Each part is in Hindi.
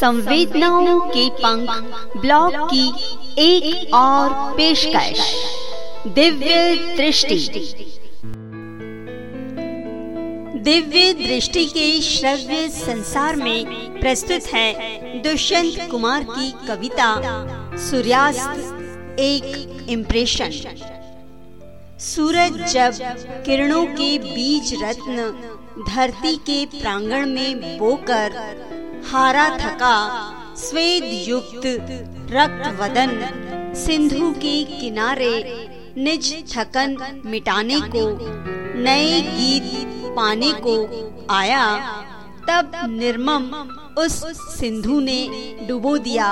संवेदनाओं के पंख ब्लॉग की एक और पेशकश, दिव्य दृष्टि। दिव्य दृष्टि के श्रव्य संसार में प्रस्तुत है दुष्यंत कुमार की कविता, सूर्यास्त, एक इम्प्रेशन सूरज जब किरणों के बीज रत्न धरती के प्रांगण में बोकर हारा थका, स्वेद युक्त रक्त वदन सिंधु के किनारे निज थकन मिटाने को, नए गीत पाने को आया, तब निर्मम उस सिंधु ने डुबो दिया।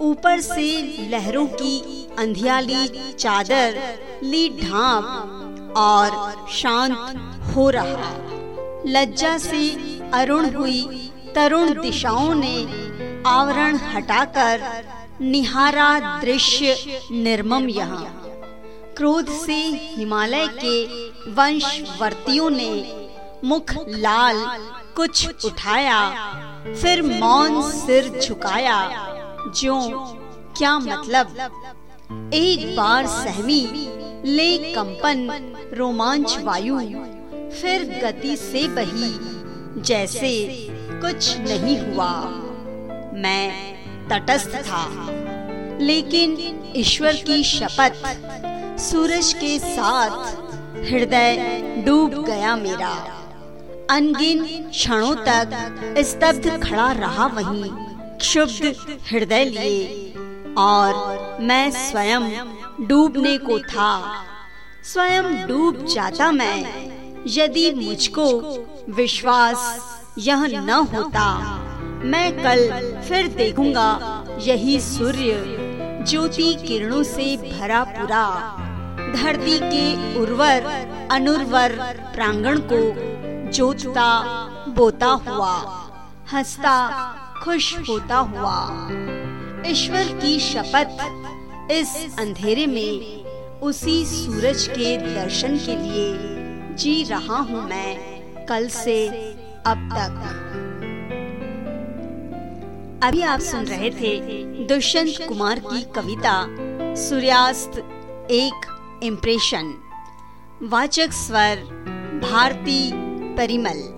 ऊपर से लहरों की अंधियाली चादर ली ढांप और शांत हो रहा। लज्जा से अरुण हुई तरुण दिशाओं ने आवरण हटाकर निहारा दृश्य निर्मम यहाँ। क्रोध से हिमालय के वंशवर्तियों ने मुख लाल कुछ उठाया, फिर मौन सिर झुकाया जो क्या मतलब? एक बार सहमी, ले कंपन, रोमांच वायु, फिर गति से बही, जैसे कुछ नहीं हुआ। मैं तटस्थ था। लेकिन ईश्वर की शपथ सूरज के साथ हृदय डूब गया मेरा। अनगिन क्षणों तक स्तब्ध खड़ा रहा वहीं क्षुब्ध हृदय लिए और मैं स्वयं डूबने को था। स्वयं डूब जाता मैं, यदि मुझको विश्वास यह न होता। मैं कल फिर देखूँगा यही सूर्य। ज्योति किरणों से भरा पूरा। धरती के उर्वर अनुर्वर प्रांगण को जोतता बोता हुआ। हंसता खुश होता हुआ। ईश्वर की शपथ इस अंधेरे में। उसी सूरज के दर्शन के लिए जी रहा हूँ मैं। कल से अब तक। अभी आप सुन रहे थे दुष्यंत कुमार की कविता, सूर्यास्त एक इम्प्रेशन वाचक स्वर, भारती परिमल।